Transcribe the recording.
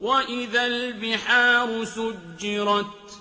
وَإِذَا الْبِحَارُ سُجِّرَتْ